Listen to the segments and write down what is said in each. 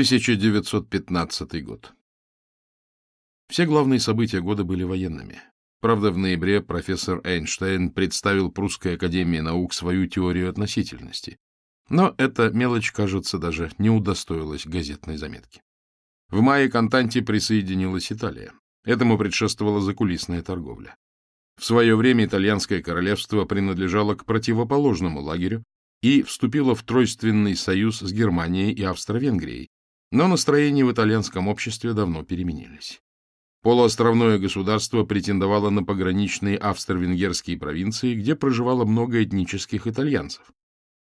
1915 год. Все главные события года были военными. Правда, в ноябре профессор Эйнштейн представил Прусской академии наук свою теорию относительности. Но эта мелочь, кажется, даже не удостоилась газетной заметки. В мае к Антанте присоединилась Италия. Этому предшествовала закулисная торговля. В свое время итальянское королевство принадлежало к противоположному лагерю и вступило в тройственный союз с Германией и Австро-Венгрией, но настроения в итальянском обществе давно переменились. Полуостровное государство претендовало на пограничные австро-венгерские провинции, где проживало много этнических итальянцев.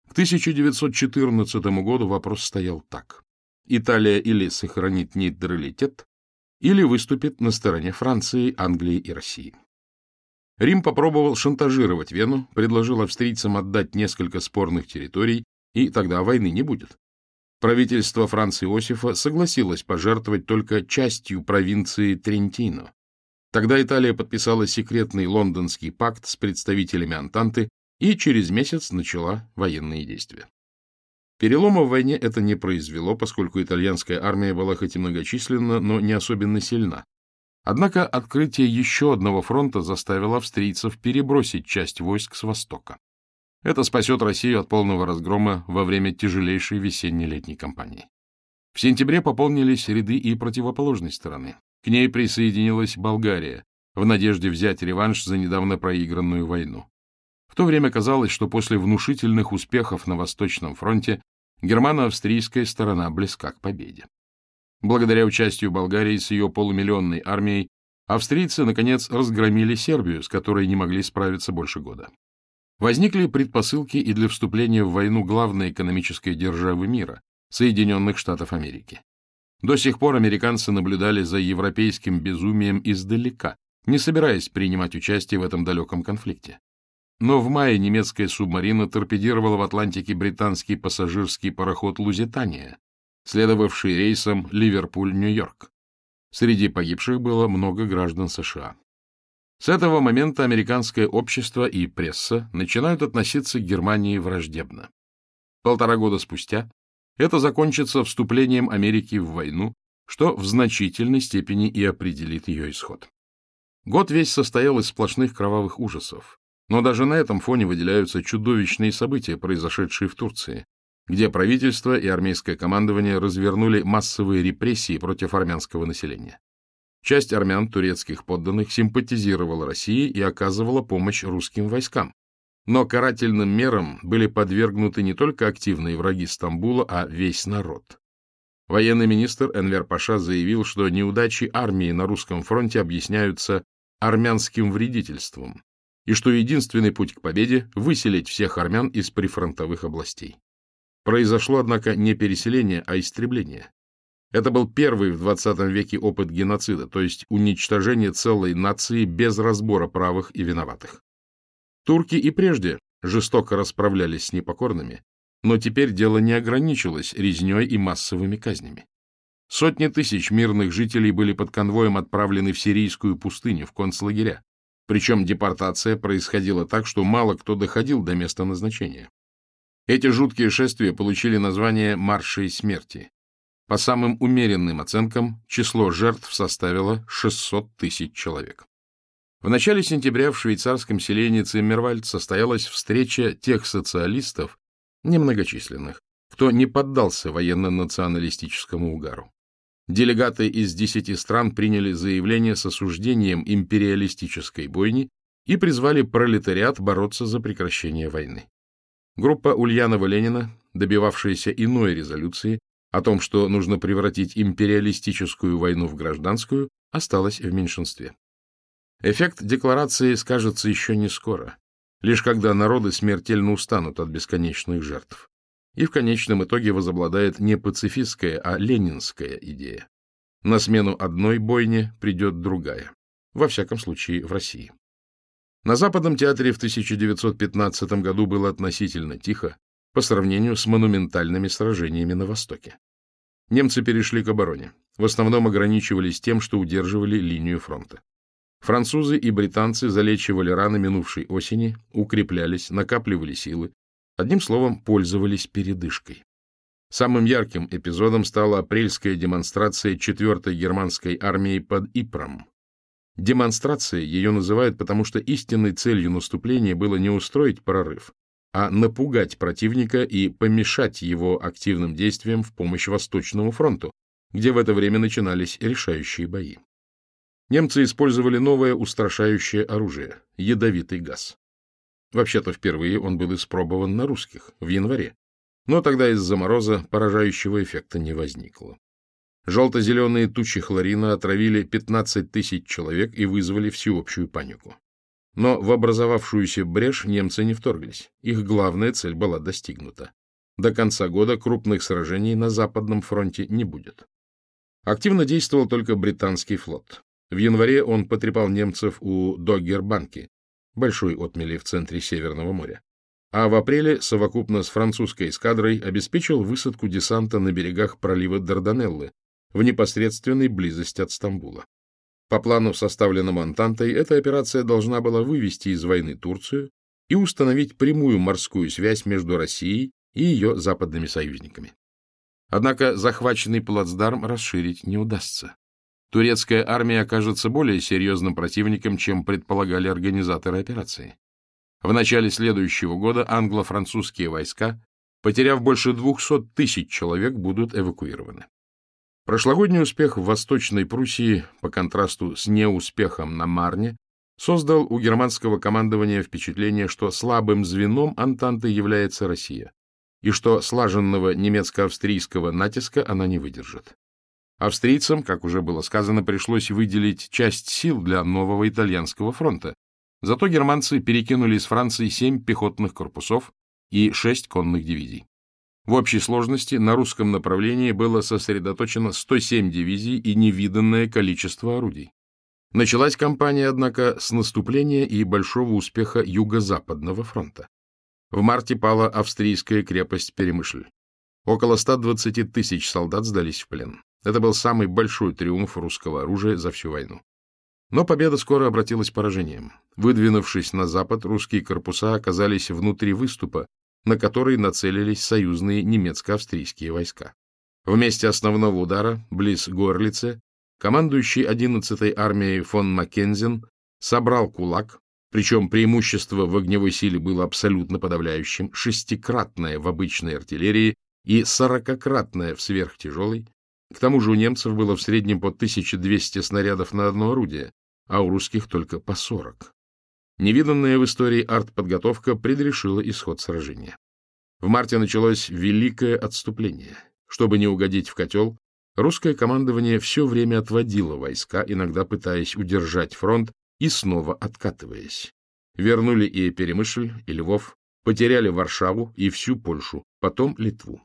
К 1914 году вопрос стоял так. Италия или сохранит нейтралитет, или выступит на стороне Франции, Англии и России. Рим попробовал шантажировать Вену, предложил австрийцам отдать несколько спорных территорий, и тогда войны не будет. Правительство Франца Иосифа согласилось пожертвовать только частью провинции Трентино. Тогда Италия подписала секретный лондонский пакт с представителями Антанты и через месяц начала военные действия. Перелома в войне это не произвело, поскольку итальянская армия была хоть и многочисленна, но не особенно сильна. Однако открытие еще одного фронта заставило австрийцев перебросить часть войск с востока. Это спасет Россию от полного разгрома во время тяжелейшей весенне-летней кампании. В сентябре пополнились ряды и противоположной стороны. К ней присоединилась Болгария, в надежде взять реванш за недавно проигранную войну. В то время казалось, что после внушительных успехов на Восточном фронте германо-австрийская сторона близка к победе. Благодаря участию Болгарии с ее полумиллионной армией, австрийцы, наконец, разгромили Сербию, с которой не могли справиться больше года. Возникли предпосылки и для вступления в войну главной экономической державы мира – Соединенных Штатов Америки. До сих пор американцы наблюдали за европейским безумием издалека, не собираясь принимать участие в этом далеком конфликте. Но в мае немецкая субмарина торпедировала в Атлантике британский пассажирский пароход «Лузитания», следовавший рейсом Ливерпуль-Нью-Йорк. Среди погибших было много граждан США. С этого момента американское общество и пресса начинают относиться к Германии враждебно. Полтора года спустя это закончится вступлением Америки в войну, что в значительной степени и определит ее исход. Год весь состоял из сплошных кровавых ужасов, но даже на этом фоне выделяются чудовищные события, произошедшие в Турции, где правительство и армейское командование развернули массовые репрессии против армянского населения. Часть армян, турецких подданных, симпатизировала России и оказывала помощь русским войскам. Но карательным мерам были подвергнуты не только активные враги Стамбула, а весь народ. Военный министр Энвер Паша заявил, что неудачи армии на русском фронте объясняются армянским вредительством, и что единственный путь к победе – выселить всех армян из прифронтовых областей. Произошло, однако, не переселение, а истребление. Это был первый в 20 веке опыт геноцида, то есть уничтожение целой нации без разбора правых и виноватых. Турки и прежде жестоко расправлялись с непокорными, но теперь дело не ограничилось резней и массовыми казнями. Сотни тысяч мирных жителей были под конвоем отправлены в сирийскую пустыню, в концлагеря. Причем депортация происходила так, что мало кто доходил до места назначения. Эти жуткие шествия получили название «Маршей смерти». По самым умеренным оценкам, число жертв составило 600 тысяч человек. В начале сентября в швейцарском селении Циммервальд состоялась встреча тех социалистов, немногочисленных, кто не поддался военно-националистическому угару. Делегаты из десяти стран приняли заявление с осуждением империалистической бойни и призвали пролетариат бороться за прекращение войны. Группа Ульянова-Ленина, добивавшаяся иной резолюции о том, что нужно превратить империалистическую войну в гражданскую, осталась в меньшинстве. Эффект декларации скажется еще не скоро, лишь когда народы смертельно устанут от бесконечных жертв. И в конечном итоге возобладает не пацифистская, а ленинская идея. На смену одной бойне придет другая. Во всяком случае, в России. На Западном театре в 1915 году было относительно тихо по сравнению с монументальными сражениями на Востоке. Немцы перешли к обороне. В основном ограничивались тем, что удерживали линию фронта. Французы и британцы залечивали раны минувшей осени, укреплялись, накапливали силы. Одним словом, пользовались передышкой. Самым ярким эпизодом стала апрельская демонстрация 4-й германской армии под Ипром. Демонстрацией ее называют, потому что истинной целью наступления было не устроить прорыв, а напугать противника и помешать его активным действиям в помощь Восточному фронту, где в это время начинались решающие бои. Немцы использовали новое устрашающее оружие – ядовитый газ. Вообще-то впервые он был испробован на русских в январе, но тогда из-за мороза поражающего эффекта не возникло. Желто-зеленые тучи хлорина отравили 15 тысяч человек и вызвали всеобщую панику. Но в образовавшуюся брешь немцы не вторглись. Их главная цель была достигнута. До конца года крупных сражений на Западном фронте не будет. Активно действовал только британский флот. В январе он потрепал немцев у Доггербанки, большой отмели в центре Северного моря а в апреле совокупно с французской эскадрой обеспечил высадку десанта на берегах пролива Дарданеллы в непосредственной близости от Стамбула. По плану, составленному Антантой, эта операция должна была вывести из войны Турцию и установить прямую морскую связь между Россией и ее западными союзниками. Однако захваченный плацдарм расширить не удастся. Турецкая армия окажется более серьезным противником, чем предполагали организаторы операции. В начале следующего года англо-французские войска, потеряв больше 200 тысяч человек, будут эвакуированы. Прошлогодний успех в Восточной Пруссии, по контрасту с неуспехом на Марне, создал у германского командования впечатление, что слабым звеном Антанты является Россия, и что слаженного немецко-австрийского натиска она не выдержит. Австрийцам, как уже было сказано, пришлось выделить часть сил для нового итальянского фронта, Зато германцы перекинули из Франции семь пехотных корпусов и шесть конных дивизий. В общей сложности на русском направлении было сосредоточено 107 дивизий и невиданное количество орудий. Началась кампания, однако, с наступления и большого успеха Юго-Западного фронта. В марте пала австрийская крепость Перемышль. Около 120 тысяч солдат сдались в плен. Это был самый большой триумф русского оружия за всю войну. Но победа скоро обратилась поражением. Выдвинувшись на запад, русские корпуса оказались внутри выступа, на который нацелились союзные немецко-австрийские войска. В месте основного удара, близ Горлице, командующий 11-й армией фон Маккензен собрал кулак, причем преимущество в огневой силе было абсолютно подавляющим, шестикратное в обычной артиллерии и сорокакратное в сверхтяжелой. К тому же у немцев было в среднем по 1200 снарядов на одно орудие, а у русских только по 40. Невиданная в истории артподготовка предрешила исход сражения. В марте началось великое отступление. Чтобы не угодить в котел, русское командование все время отводило войска, иногда пытаясь удержать фронт и снова откатываясь. Вернули и Перемышль, и Львов, потеряли Варшаву и всю Польшу, потом Литву.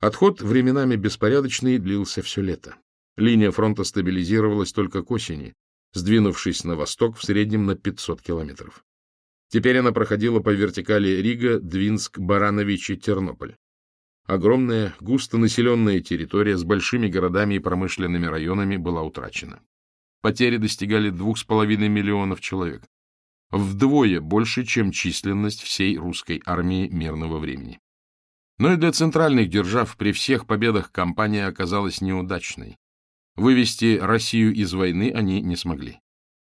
Отход временами беспорядочный длился все лето. Линия фронта стабилизировалась только к осени, сдвинувшись на восток в среднем на 500 километров. Теперь она проходила по вертикали Рига, Двинск, Барановичи, Тернополь. Огромная, густонаселенная территория с большими городами и промышленными районами была утрачена. Потери достигали двух с половиной миллионов человек. Вдвое больше, чем численность всей русской армии мирного времени. Но и для центральных держав при всех победах кампания оказалась неудачной. Вывести Россию из войны они не смогли.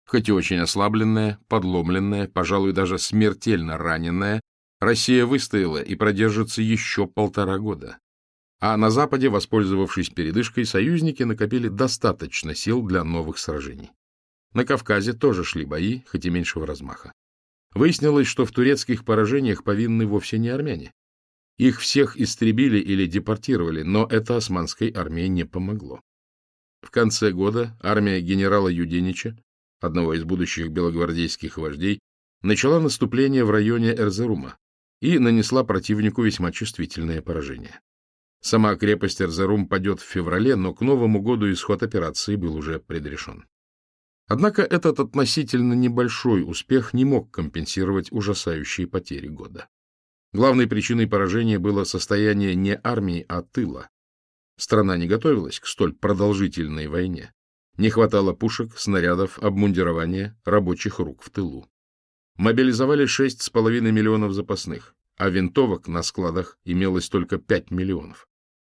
Хоть и очень ослабленная, подломленная, пожалуй, даже смертельно раненная, Россия выстояла и продержится еще полтора года. А на Западе, воспользовавшись передышкой, союзники накопили достаточно сил для новых сражений. На Кавказе тоже шли бои, хоть и меньшего размаха. Выяснилось, что в турецких поражениях повинны вовсе не армяне. Их всех истребили или депортировали, но это османской армии не помогло. В конце года армия генерала Юденича, одного из будущих белогвардейских вождей, начала наступление в районе Эрзерума и нанесла противнику весьма чувствительное поражение. Сама крепость Эрзерум падет в феврале, но к Новому году исход операции был уже предрешен. Однако этот относительно небольшой успех не мог компенсировать ужасающие потери года. Главной причиной поражения было состояние не армии, а тыла. Страна не готовилась к столь продолжительной войне. Не хватало пушек, снарядов, обмундирования, рабочих рук в тылу. Мобилизовали 6,5 миллионов запасных, а винтовок на складах имелось только 5 миллионов.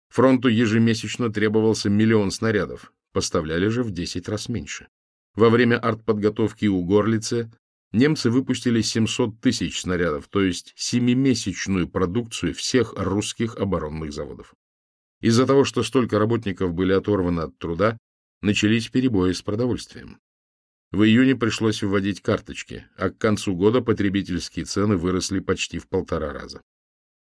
Фронту ежемесячно требовался миллион снарядов, поставляли же в 10 раз меньше. Во время артподготовки у Горлице немцы выпустили 700 тысяч снарядов, то есть семимесячную продукцию всех русских оборонных заводов. Из-за того, что столько работников были оторваны от труда, начались перебои с продовольствием. В июне пришлось вводить карточки, а к концу года потребительские цены выросли почти в полтора раза.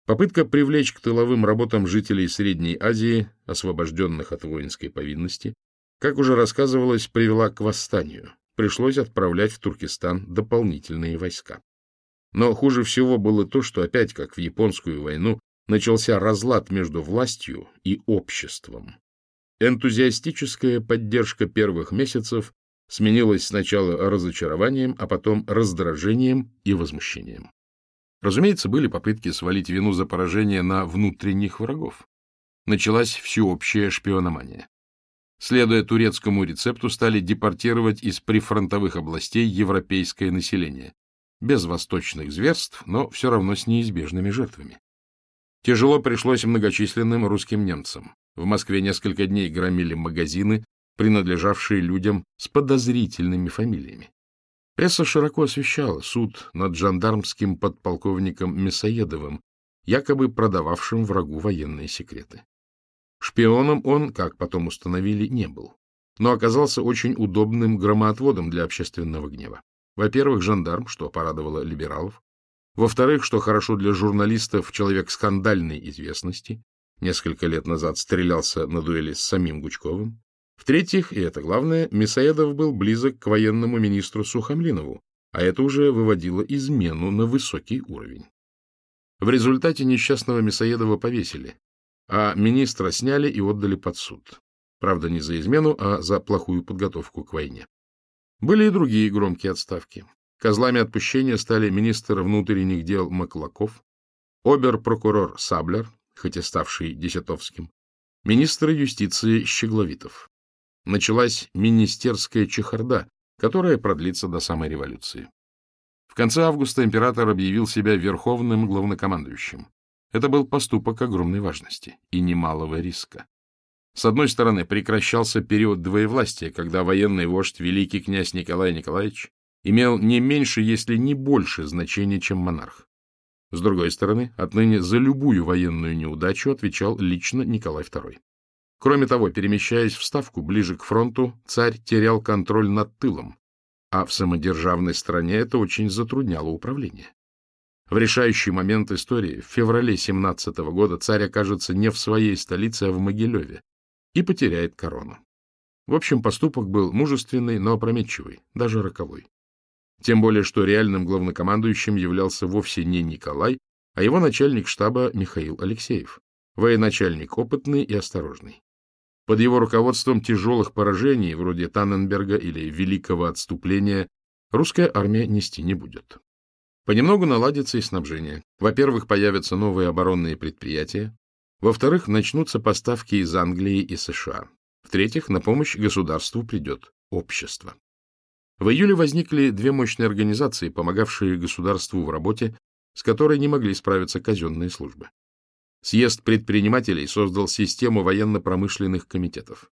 Попытка привлечь к тыловым работам жителей Средней Азии, освобожденных от воинской повинности, как уже рассказывалось, привела к восстанию. Пришлось отправлять в Туркестан дополнительные войска. Но хуже всего было то, что опять, как в японскую войну, начался разлад между властью и обществом. Энтузиастическая поддержка первых месяцев сменилась сначала разочарованием, а потом раздражением и возмущением. Разумеется, были попытки свалить вину за поражение на внутренних врагов. Началась всеобщая шпиономания. Следуя турецкому рецепту, стали депортировать из прифронтовых областей европейское население. Без восточных зверств, но все равно с неизбежными жертвами. Тяжело пришлось многочисленным русским немцам. В Москве несколько дней громили магазины, принадлежавшие людям с подозрительными фамилиями. Пресса широко освещала суд над жандармским подполковником Мясоедовым, якобы продававшим врагу военные секреты. Шпионом он, как потом установили, не был, но оказался очень удобным громоотводом для общественного гнева. Во-первых, жандарм, что порадовало либералов. Во-вторых, что хорошо для журналистов, человек скандальной известности, несколько лет назад стрелялся на дуэли с самим Гучковым. В-третьих, и это главное, Мясоедов был близок к военному министру Сухомлинову, а это уже выводило измену на высокий уровень. В результате несчастного Мясоедова повесили, а министра сняли и отдали под суд. Правда, не за измену, а за плохую подготовку к войне. Были и другие громкие отставки. Козлами отпущения стали министр внутренних дел Маклаков, обер-прокурор Саблер, хоть и ставший Десятовским, министр юстиции Щегловитов. Началась министерская чехарда, которая продлится до самой революции. В конце августа император объявил себя верховным главнокомандующим. Это был поступок огромной важности и немалого риска. С одной стороны, прекращался период двоевластия, когда военный вождь, великий князь Николай Николаевич, имел не меньше, если не больше значения, чем монарх. С другой стороны, отныне за любую военную неудачу отвечал лично Николай II. Кроме того, перемещаясь в Ставку ближе к фронту, царь терял контроль над тылом, а в самодержавной стране это очень затрудняло управление. В решающий момент истории, в феврале 17 года, царь окажется не в своей столице, а в Могилеве и потеряет корону. В общем, поступок был мужественный, но опрометчивый, даже роковой. Тем более, что реальным главнокомандующим являлся вовсе не Николай, а его начальник штаба Михаил Алексеев, военачальник опытный и осторожный. Под его руководством тяжелых поражений, вроде Танненберга или Великого отступления, русская армия нести не будет. Понемногу наладится и снабжение. Во-первых, появятся новые оборонные предприятия. Во-вторых, начнутся поставки из Англии и США. В-третьих, на помощь государству придет общество. В июле возникли две мощные организации, помогавшие государству в работе, с которой не могли справиться казенные службы. Съезд предпринимателей создал систему военно-промышленных комитетов.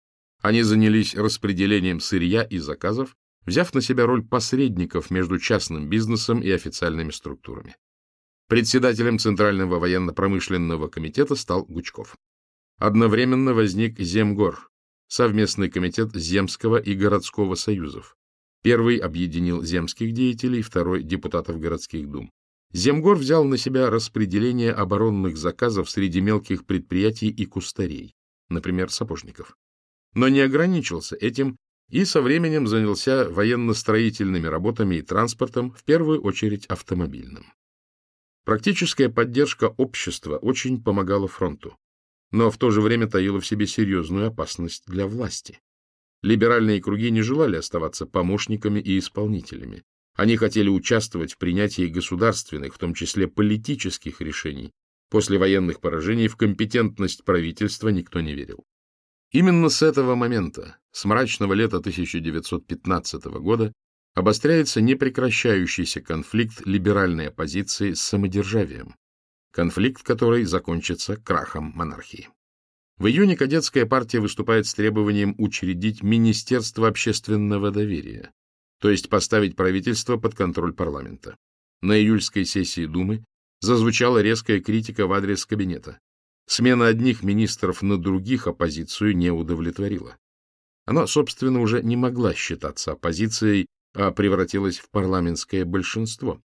Они занялись распределением сырья и заказов, взяв на себя роль посредников между частным бизнесом и официальными структурами. Председателем Центрального военно-промышленного комитета стал Гучков. Одновременно возник Земгор, совместный комитет Земского и городского союзов. Первый объединил земских деятелей, второй — депутатов городских дум. Земгор взял на себя распределение оборонных заказов среди мелких предприятий и кустарей, например, сапожников. Но не ограничился этим и со временем занялся военно-строительными работами и транспортом, в первую очередь автомобильным. Практическая поддержка общества очень помогала фронту, но в то же время таила в себе серьезную опасность для власти. Либеральные круги не желали оставаться помощниками и исполнителями. Они хотели участвовать в принятии государственных, в том числе политических решений. После военных поражений в компетентность правительства никто не верил. Именно с этого момента, с мрачного лета 1915 года, обостряется непрекращающийся конфликт либеральной оппозиции с самодержавием, конфликт, который закончится крахом монархии. В июне кадетская партия выступает с требованием учредить Министерство общественного доверия, то есть поставить правительство под контроль парламента. На июльской сессии Думы зазвучала резкая критика в адрес кабинета. Смена одних министров на других оппозицию не удовлетворила. Она, собственно, уже не могла считаться оппозицией, а превратилась в парламентское большинство.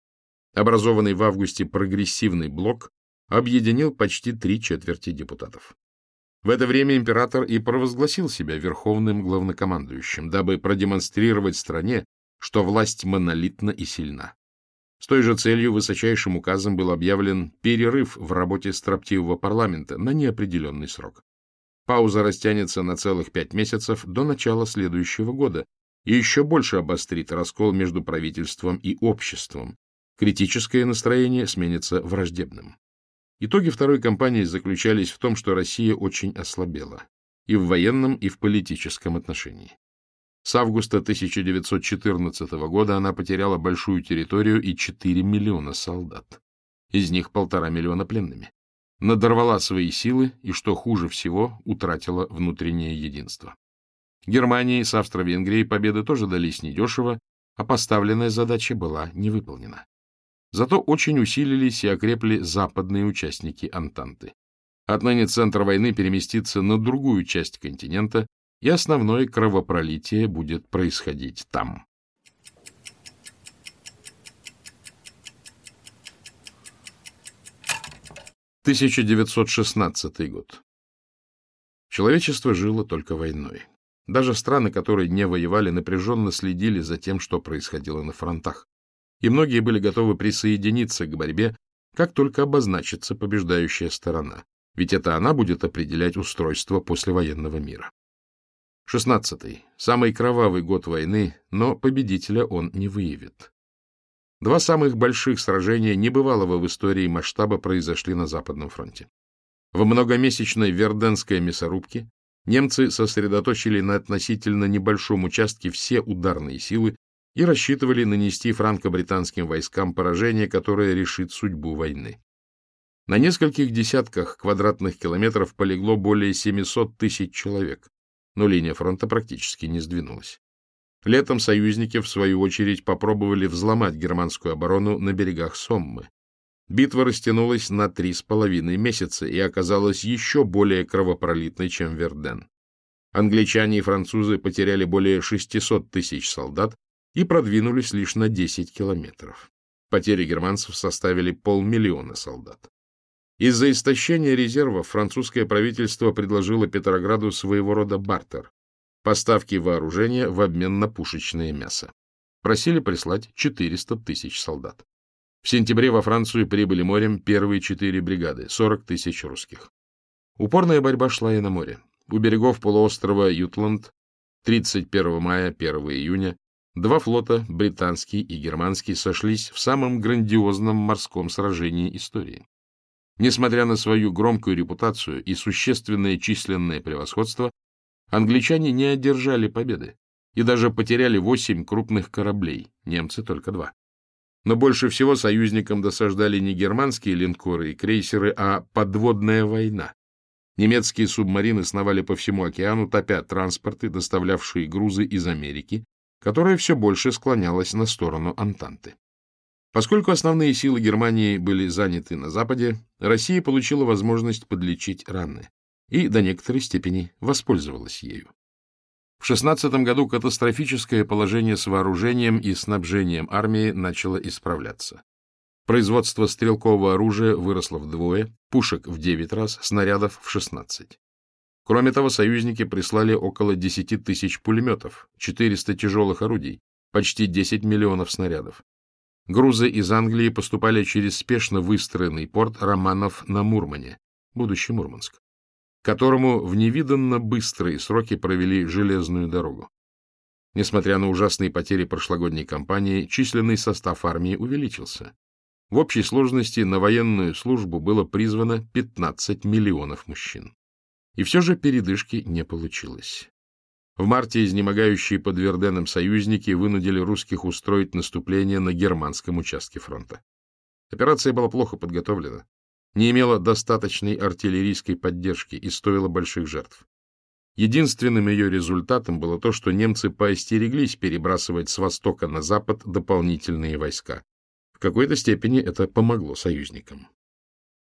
Образованный в августе прогрессивный блок объединил почти три четверти депутатов. В это время император и провозгласил себя верховным главнокомандующим, дабы продемонстрировать стране, что власть монолитна и сильна. С той же целью высочайшим указом был объявлен перерыв в работе строптивого парламента на неопределенный срок. Пауза растянется на целых пять месяцев до начала следующего года и еще больше обострит раскол между правительством и обществом. Критическое настроение сменится враждебным. Итоги второй кампании заключались в том, что Россия очень ослабела и в военном, и в политическом отношении. С августа 1914 года она потеряла большую территорию и 4 миллиона солдат. Из них полтора миллиона пленными надорвала свои силы и, что хуже всего, утратила внутреннее единство. Германии с Австро-Венгрией победы тоже дались недешево, а поставленная задача была не выполнена. Зато очень усилились и окрепли западные участники Антанты. Отныне центр войны переместится на другую часть континента, и основное кровопролитие будет происходить там. 1916 год. Человечество жило только войной. Даже страны, которые не воевали, напряженно следили за тем, что происходило на фронтах. И многие были готовы присоединиться к борьбе, как только обозначится побеждающая сторона, ведь это она будет определять устройство послевоенного мира. 16. Самый кровавый год войны, но победителя он не выявит. Два самых больших сражения небывалого в истории масштаба произошли на Западном фронте. В многомесячной Верденской мясорубке немцы сосредоточили на относительно небольшом участке все ударные силы и рассчитывали нанести франко-британским войскам поражение, которое решит судьбу войны. На нескольких десятках квадратных километров полегло более 700 тысяч человек, но линия фронта практически не сдвинулась. Летом союзники, в свою очередь, попробовали взломать германскую оборону на берегах Соммы. Битва растянулась на три с половиной месяца и оказалась еще более кровопролитной, чем Верден. Англичане и французы потеряли более 600 тысяч солдат и продвинулись лишь на 10 километров. Потери германцев составили полмиллиона солдат. Из-за истощения резервов французское правительство предложило Петрограду своего рода бартер поставки вооружения в обмен на пушечное мясо. Просили прислать 400 тысяч солдат. В сентябре во Францию прибыли морем первые четыре бригады, 40 тысяч русских. Упорная борьба шла и на море. У берегов полуострова Ютланд 31 мая, 1 июня два флота, британский и германский, сошлись в самом грандиозном морском сражении истории. Несмотря на свою громкую репутацию и существенное численное превосходство, Англичане не одержали победы и даже потеряли восемь крупных кораблей, немцы только два. Но больше всего союзникам досаждали не германские линкоры и крейсеры, а подводная война. Немецкие субмарины сновали по всему океану, топя транспорты, доставлявшие грузы из Америки, которая все больше склонялась на сторону Антанты. Поскольку основные силы Германии были заняты на Западе, Россия получила возможность подлечить раны и до некоторой степени воспользовалась ею. В 16 году катастрофическое положение с вооружением и снабжением армии начало исправляться. Производство стрелкового оружия выросло вдвое, пушек в 9 раз, снарядов в 16. Кроме того, союзники прислали около 10 тысяч пулеметов, 400 тяжелых орудий, почти 10 миллионов снарядов. Грузы из Англии поступали через спешно выстроенный порт Романов на Мурмане, будущий Мурманск которому в невиданно быстрые сроки провели железную дорогу. Несмотря на ужасные потери прошлогодней кампании, численный состав армии увеличился. В общей сложности на военную службу было призвано 15 миллионов мужчин. И все же передышки не получилось. В марте изнемогающие под Верденом союзники вынудили русских устроить наступление на германском участке фронта. Операция была плохо подготовлена. не имела достаточной артиллерийской поддержки и стоила больших жертв. Единственным ее результатом было то, что немцы поостереглись перебрасывать с востока на запад дополнительные войска. В какой-то степени это помогло союзникам.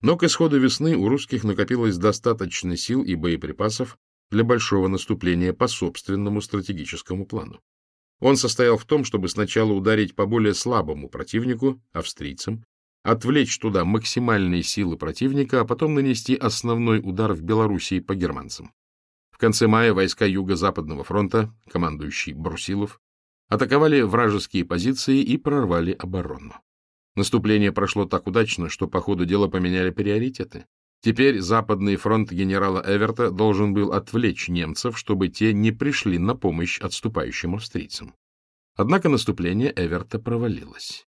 Но к исходу весны у русских накопилось достаточно сил и боеприпасов для большого наступления по собственному стратегическому плану. Он состоял в том, чтобы сначала ударить по более слабому противнику, австрийцам, отвлечь туда максимальные силы противника, а потом нанести основной удар в Белоруссии по германцам. В конце мая войска Юго-Западного фронта, командующий Брусилов, атаковали вражеские позиции и прорвали оборону. Наступление прошло так удачно, что по ходу дела поменяли приоритеты. Теперь Западный фронт генерала Эверта должен был отвлечь немцев, чтобы те не пришли на помощь отступающим австрийцам. Однако наступление Эверта провалилось.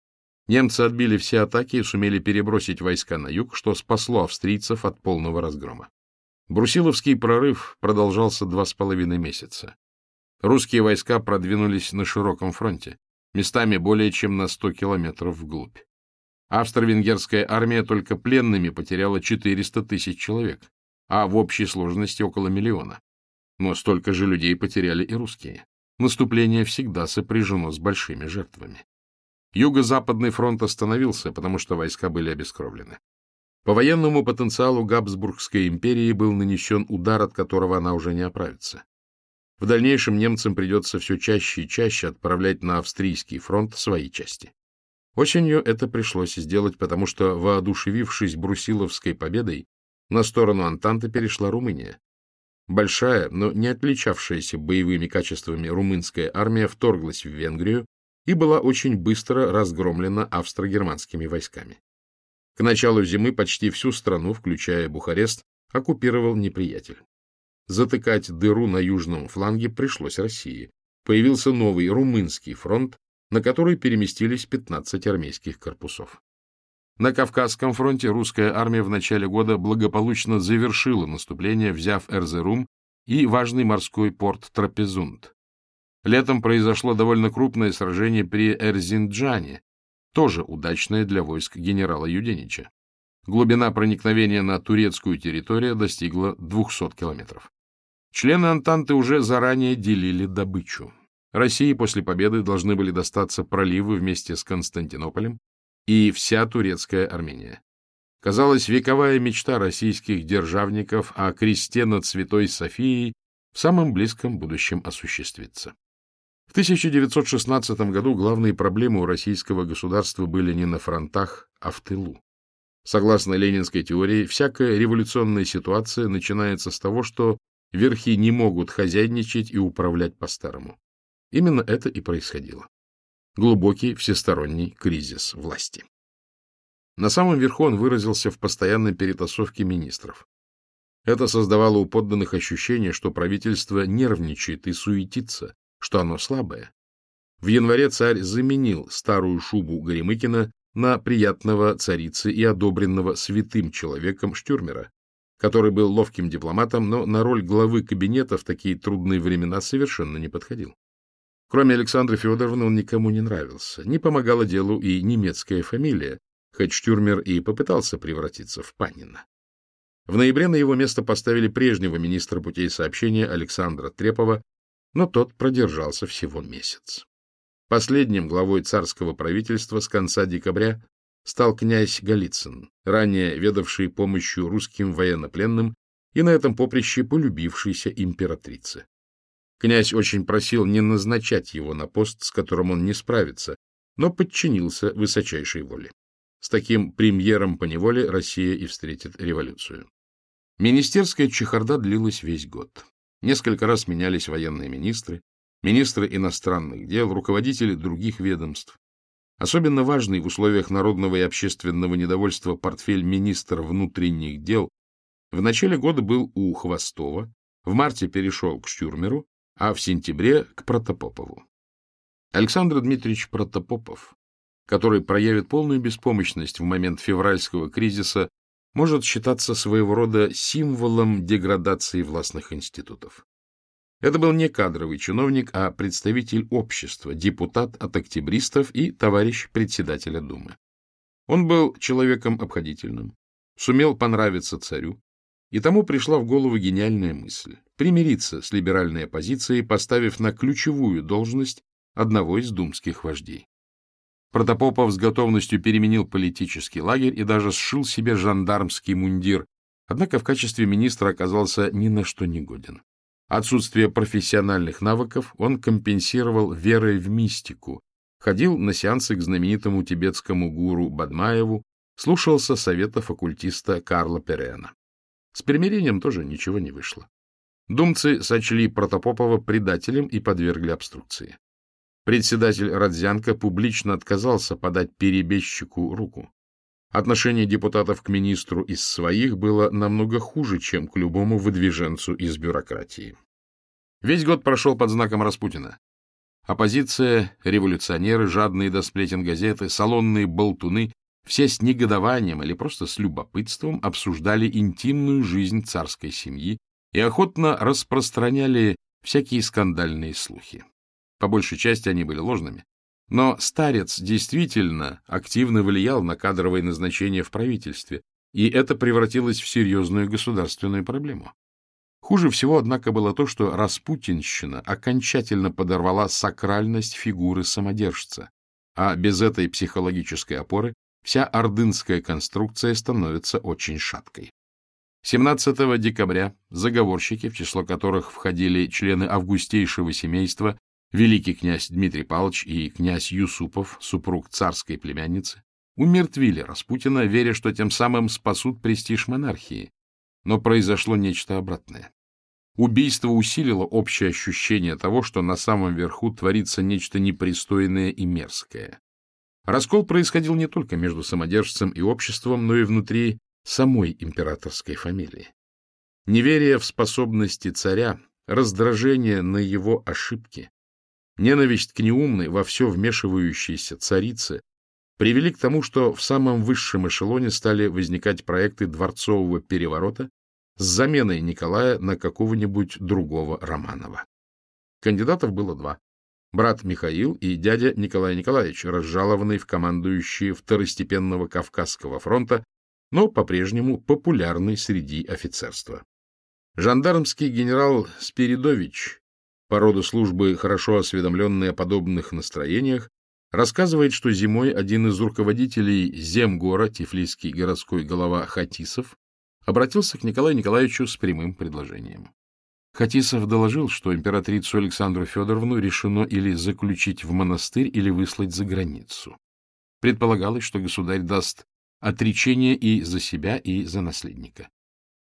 Немцы отбили все атаки и сумели перебросить войска на юг, что спасло австрийцев от полного разгрома. Брусиловский прорыв продолжался два с половиной месяца. Русские войска продвинулись на широком фронте, местами более чем на 100 километров вглубь. Австро-венгерская армия только пленными потеряла 400 тысяч человек, а в общей сложности около миллиона. Но столько же людей потеряли и русские. Наступление всегда сопряжено с большими жертвами. Юго-Западный фронт остановился, потому что войска были обескровлены. По военному потенциалу Габсбургской империи был нанесен удар, от которого она уже не оправится. В дальнейшем немцам придется все чаще и чаще отправлять на австрийский фронт свои части. Осенью это пришлось сделать, потому что, воодушевившись Брусиловской победой, на сторону Антанты перешла Румыния. Большая, но не отличавшаяся боевыми качествами румынская армия вторглась в Венгрию и была очень быстро разгромлена австро-германскими войсками. К началу зимы почти всю страну, включая Бухарест, оккупировал неприятель. Затыкать дыру на южном фланге пришлось России. Появился новый румынский фронт, на который переместились 15 армейских корпусов. На Кавказском фронте русская армия в начале года благополучно завершила наступление, взяв Эрзерум и важный морской порт Трапезунд. Летом произошло довольно крупное сражение при Эрзинджане, тоже удачное для войск генерала Юденича. Глубина проникновения на турецкую территорию достигла 200 километров. Члены Антанты уже заранее делили добычу. России после победы должны были достаться проливы вместе с Константинополем и вся турецкая Армения. Казалось, вековая мечта российских державников о кресте над Святой Софией в самом близком будущем осуществится. В 1916 году главные проблемы у российского государства были не на фронтах, а в тылу. Согласно ленинской теории, всякая революционная ситуация начинается с того, что верхи не могут хозяйничать и управлять по-старому. Именно это и происходило. Глубокий всесторонний кризис власти. На самом верху он выразился в постоянной перетасовке министров. Это создавало у подданных ощущение, что правительство нервничает и суетится, что оно слабое. В январе царь заменил старую шубу Горемыкина на приятного царицы и одобренного святым человеком Штюрмера, который был ловким дипломатом, но на роль главы кабинета в такие трудные времена совершенно не подходил. Кроме Александры Федоровны он никому не нравился. Не помогала делу и немецкая фамилия, хоть Штюрмер и попытался превратиться в Панина. В ноябре на его место поставили прежнего министра путей сообщения Александра Трепова, но тот продержался всего месяц. Последним главой царского правительства с конца декабря стал князь Голицын, ранее ведавший помощью русским военнопленным и на этом поприще полюбившейся императрице. Князь очень просил не назначать его на пост, с которым он не справится, но подчинился высочайшей воле. С таким премьером по неволе Россия и встретит революцию. Министерская чехарда длилась весь год. Несколько раз менялись военные министры, министры иностранных дел, руководители других ведомств. Особенно важный в условиях народного и общественного недовольства портфель министра внутренних дел в начале года был у Хвостова, в марте перешел к Штюрмеру, а в сентябре к Протопопову. Александр Дмитриевич Протопопов, который проявит полную беспомощность в момент февральского кризиса, может считаться своего рода символом деградации властных институтов. Это был не кадровый чиновник, а представитель общества, депутат от октябристов и товарищ председателя Думы. Он был человеком обходительным, сумел понравиться царю, и тому пришла в голову гениальная мысль — примириться с либеральной оппозицией, поставив на ключевую должность одного из думских вождей. Протопопов с готовностью переменил политический лагерь и даже сшил себе жандармский мундир, однако в качестве министра оказался ни на что не годен. Отсутствие профессиональных навыков он компенсировал верой в мистику, ходил на сеансы к знаменитому тибетскому гуру Бадмаеву, слушался совета факультиста Карла Перена. С примирением тоже ничего не вышло. Думцы сочли Протопопова предателем и подвергли обструкции. Председатель Родзянко публично отказался подать перебежчику руку. Отношение депутатов к министру из своих было намного хуже, чем к любому выдвиженцу из бюрократии. Весь год прошел под знаком Распутина. Оппозиция, революционеры, жадные до сплетен газеты, салонные болтуны — все с негодованием или просто с любопытством обсуждали интимную жизнь царской семьи и охотно распространяли всякие скандальные слухи. По большей части они были ложными. Но старец действительно активно влиял на кадровые назначения в правительстве, и это превратилось в серьезную государственную проблему. Хуже всего, однако, было то, что распутинщина окончательно подорвала сакральность фигуры самодержца, а без этой психологической опоры вся ордынская конструкция становится очень шаткой. 17 декабря заговорщики, в число которых входили члены августейшего семейства, великий князь Дмитрий Павлович и князь Юсупов, супруг царской племянницы, умертвили Распутина, веря, что тем самым спасут престиж монархии. Но произошло нечто обратное. Убийство усилило общее ощущение того, что на самом верху творится нечто непристойное и мерзкое. Раскол происходил не только между самодержцем и обществом, но и внутри самой императорской фамилии. Неверие в способности царя, раздражение на его ошибки, Ненависть к неумной, во все вмешивающейся царице привели к тому, что в самом высшем эшелоне стали возникать проекты дворцового переворота с заменой Николая на какого-нибудь другого Романова. Кандидатов было два. Брат Михаил и дядя Николай Николаевич, разжалованный в командующие второстепенного Кавказского фронта, но по-прежнему популярный среди офицерства. Жандармский генерал Спиридович по роду службы, хорошо осведомленный о подобных настроениях, рассказывает, что зимой один из руководителей Земгора, тифлисский городской голова Хатисов, обратился к Николаю Николаевичу с прямым предложением. Хатисов доложил, что императрицу Александру Федоровну решено или заключить в монастырь, или выслать за границу. Предполагалось, что государь даст отречение и за себя, и за наследника.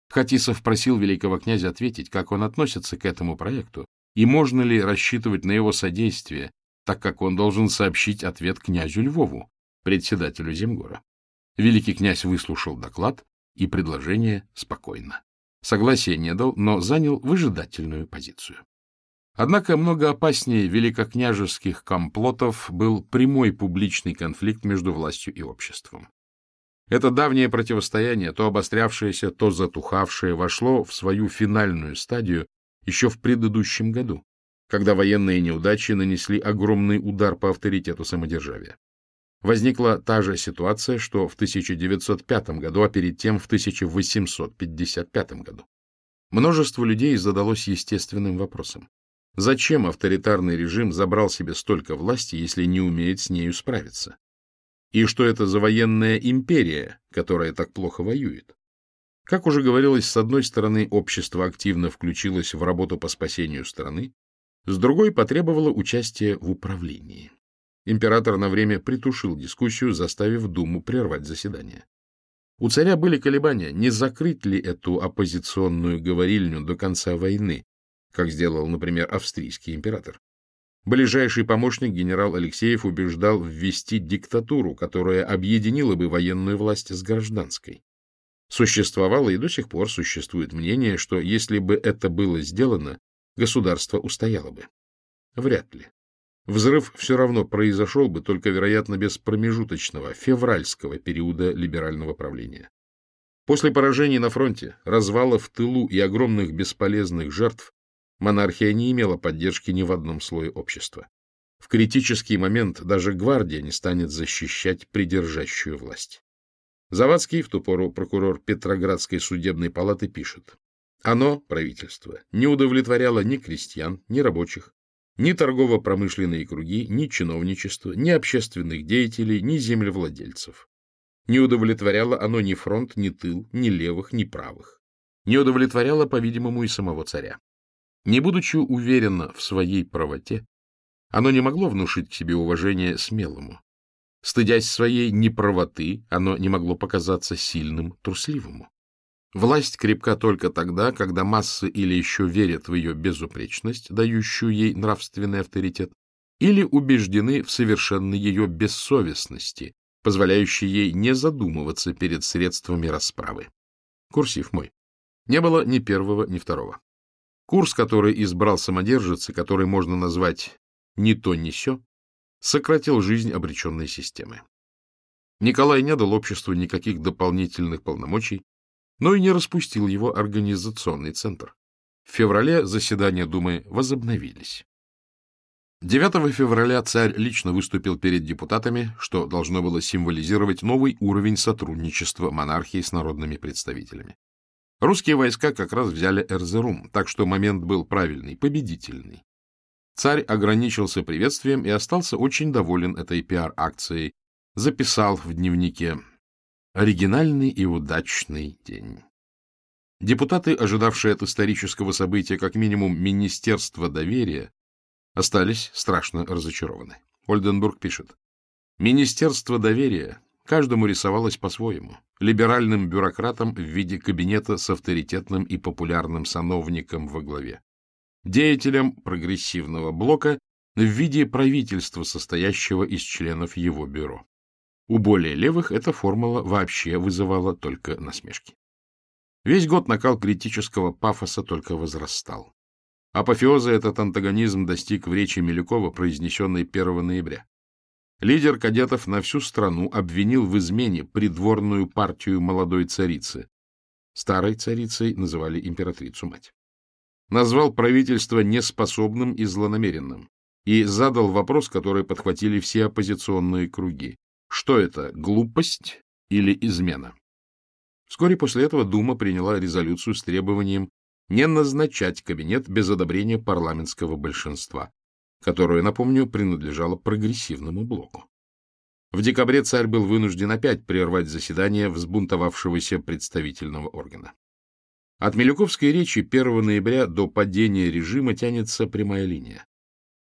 Хатисов просил великого князя ответить, как он относится к этому проекту, и можно ли рассчитывать на его содействие, так как он должен сообщить ответ князю Львову, председателю Земгора. Великий князь выслушал доклад и предложение спокойно. Согласия не дал, но занял выжидательную позицию. Однако много опаснее великокняжеских комплотов был прямой публичный конфликт между властью и обществом. Это давнее противостояние, то обострявшееся, то затухавшее, вошло в свою финальную стадию еще в предыдущем году, когда военные неудачи нанесли огромный удар по авторитету самодержавия. Возникла та же ситуация, что в 1905 году, а перед тем в 1855 году. Множество людей задалось естественным вопросом. Зачем авторитарный режим забрал себе столько власти, если не умеет с нею справиться? И что это за военная империя, которая так плохо воюет? Как уже говорилось, с одной стороны, общество активно включилось в работу по спасению страны, с другой потребовало участия в управлении. Император на время притушил дискуссию, заставив Думу прервать заседание. У царя были колебания, не закрыть ли эту оппозиционную говорильню до конца войны, как сделал, например, австрийский император. Ближайший помощник генерал Алексеев убеждал ввести диктатуру, которая объединила бы военную власть с гражданской. Существовало и до сих пор существует мнение, что если бы это было сделано, государство устояло бы. Вряд ли. Взрыв все равно произошел бы, только, вероятно, без промежуточного, февральского периода либерального правления. После поражений на фронте, развала в тылу и огромных бесполезных жертв, монархия не имела поддержки ни в одном слое общества. В критический момент даже гвардия не станет защищать придержащую власть. Завадский, в ту пору прокурор Петроградской судебной палаты, пишет. Оно, правительство, не удовлетворяло ни крестьян, ни рабочих, ни торгово-промышленные круги, ни чиновничество, ни общественных деятелей, ни землевладельцев. Не удовлетворяло оно ни фронт, ни тыл, ни левых, ни правых. Не удовлетворяло, по-видимому, и самого царя. Не будучи уверенно в своей правоте, оно не могло внушить к себе уважение смелому. Стыдясь своей неправоты, оно не могло показаться сильным, трусливому. Власть крепка только тогда, когда массы или еще верят в ее безупречность, дающую ей нравственный авторитет, или убеждены в совершенной ее бессовестности, позволяющей ей не задумываться перед средствами расправы. Курсив мой. Не было ни первого, ни второго. Курс, который избрал самодержец, и который можно назвать «ни то, ни сё», сократил жизнь обреченной системы. Николай не дал обществу никаких дополнительных полномочий, но и не распустил его организационный центр. В феврале заседания Думы возобновились. 9 февраля царь лично выступил перед депутатами, что должно было символизировать новый уровень сотрудничества монархии с народными представителями. Русские войска как раз взяли Эрзерум, так что момент был правильный, победительный. Царь ограничился приветствием и остался очень доволен этой пиар-акцией. Записал в дневнике «Оригинальный и удачный день». Депутаты, ожидавшие от исторического события как минимум Министерства доверия, остались страшно разочарованы. Ольденбург пишет. Министерство доверия каждому рисовалось по-своему. Либеральным бюрократам в виде кабинета с авторитетным и популярным сановником во главе деятелям прогрессивного блока в виде правительства, состоящего из членов его бюро. У более левых эта формула вообще вызывала только насмешки. Весь год накал критического пафоса только возрастал. Апофеоза этот антагонизм достиг в речи Милюкова, произнесенной 1 ноября. Лидер кадетов на всю страну обвинил в измене придворную партию молодой царицы. Старой царицей называли императрицу-мать назвал правительство неспособным и злонамеренным и задал вопрос, который подхватили все оппозиционные круги. Что это, глупость или измена? Вскоре после этого Дума приняла резолюцию с требованием не назначать кабинет без одобрения парламентского большинства, которое, напомню, принадлежало прогрессивному блоку. В декабре царь был вынужден опять прервать заседание взбунтовавшегося представительного органа. От Милюковской речи 1 ноября до падения режима тянется прямая линия.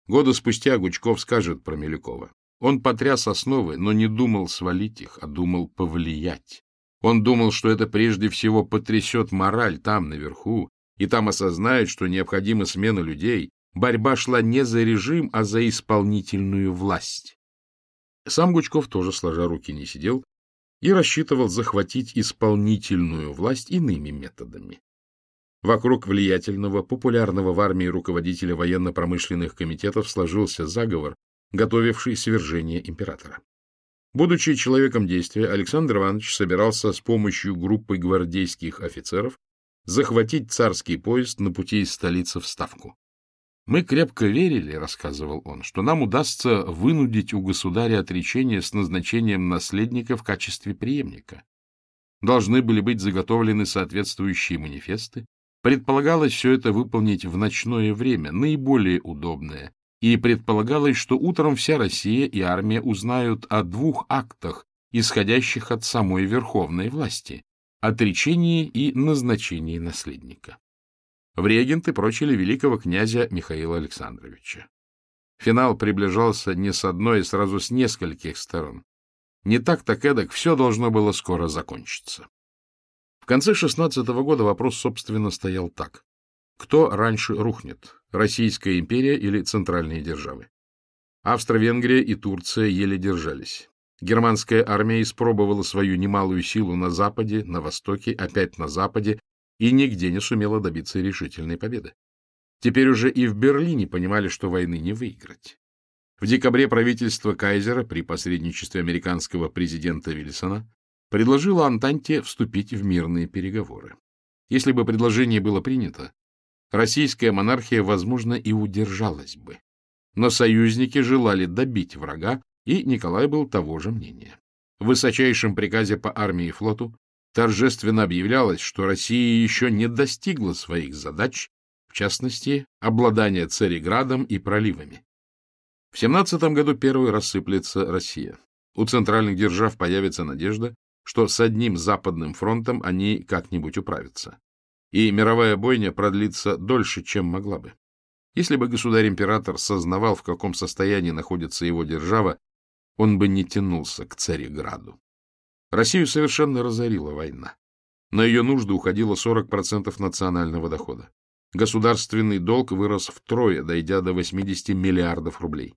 Года спустя Гучков скажет про Милюкова. Он потряс основы, но не думал свалить их, а думал повлиять. Он думал, что это прежде всего потрясет мораль там, наверху, и там осознает, что необходима смена людей. Борьба шла не за режим, а за исполнительную власть. Сам Гучков тоже, сложа руки, не сидел, и рассчитывал захватить исполнительную власть иными методами. Вокруг влиятельного, популярного в армии руководителя военно-промышленных комитетов сложился заговор, готовивший свержение императора. Будучи человеком действия, Александр Иванович собирался с помощью группы гвардейских офицеров захватить царский поезд на пути из столицы в Ставку. Мы крепко верили, — рассказывал он, — что нам удастся вынудить у государя отречение с назначением наследника в качестве преемника. Должны были быть заготовлены соответствующие манифесты. Предполагалось все это выполнить в ночное время, наиболее удобное, и предполагалось, что утром вся Россия и армия узнают о двух актах, исходящих от самой верховной власти — отречении и назначении наследника в регенты прочили великого князя Михаила Александровича. Финал приближался не с одной, а сразу с нескольких сторон. Не так так эдак, все должно было скоро закончиться. В конце 16 -го года вопрос, собственно, стоял так. Кто раньше рухнет, Российская империя или центральные державы? Австро-Венгрия и Турция еле держались. Германская армия испробовала свою немалую силу на Западе, на Востоке, опять на Западе, и нигде не сумела добиться решительной победы. Теперь уже и в Берлине понимали, что войны не выиграть. В декабре правительство Кайзера при посредничестве американского президента Вильсона предложило Антанте вступить в мирные переговоры. Если бы предложение было принято, российская монархия, возможно, и удержалась бы. Но союзники желали добить врага, и Николай был того же мнения. В высочайшем приказе по армии и флоту торжественно объявлялось, что Россия еще не достигла своих задач, в частности, обладания Цареградом и проливами. В 17 году первый рассыплется Россия. У центральных держав появится надежда, что с одним западным фронтом они как-нибудь управятся. И мировая бойня продлится дольше, чем могла бы. Если бы государь-император сознавал, в каком состоянии находится его держава, он бы не тянулся к Цареграду. Россию совершенно разорила война. На ее нужды уходило 40% национального дохода. Государственный долг вырос втрое, дойдя до 80 миллиардов рублей.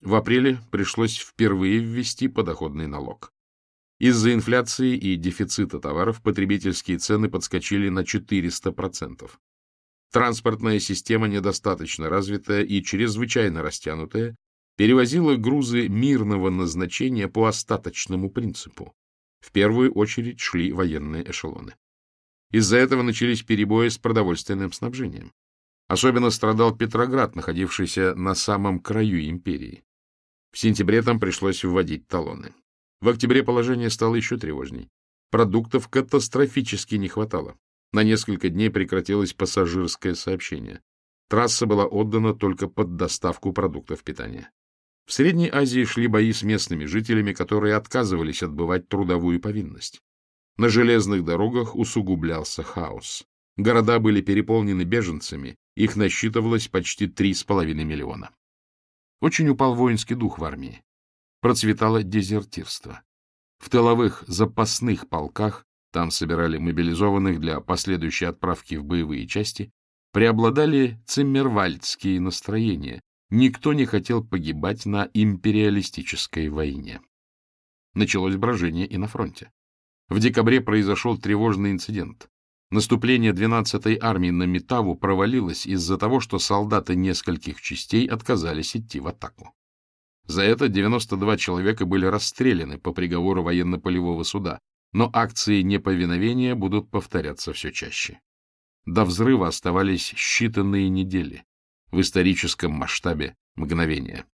В апреле пришлось впервые ввести подоходный налог. Из-за инфляции и дефицита товаров потребительские цены подскочили на 400%. Транспортная система, недостаточно развитая и чрезвычайно растянутая, перевозила грузы мирного назначения по остаточному принципу. В первую очередь шли военные эшелоны. Из-за этого начались перебои с продовольственным снабжением. Особенно страдал Петроград, находившийся на самом краю империи. В сентябре там пришлось вводить талоны. В октябре положение стало еще тревожней. Продуктов катастрофически не хватало. На несколько дней прекратилось пассажирское сообщение. Трасса была отдана только под доставку продуктов питания. В Средней Азии шли бои с местными жителями, которые отказывались отбывать трудовую повинность. На железных дорогах усугублялся хаос. Города были переполнены беженцами, их насчитывалось почти 3,5 миллиона. Очень упал воинский дух в армии. Процветало дезертирство. В тыловых запасных полках, там собирали мобилизованных для последующей отправки в боевые части, преобладали циммервальдские настроения. Никто не хотел погибать на империалистической войне. Началось брожение и на фронте. В декабре произошел тревожный инцидент. Наступление 12-й армии на Метаву провалилось из-за того, что солдаты нескольких частей отказались идти в атаку. За это 92 человека были расстреляны по приговору военно-полевого суда, но акции неповиновения будут повторяться все чаще. До взрыва оставались считанные недели, в историческом масштабе мгновения.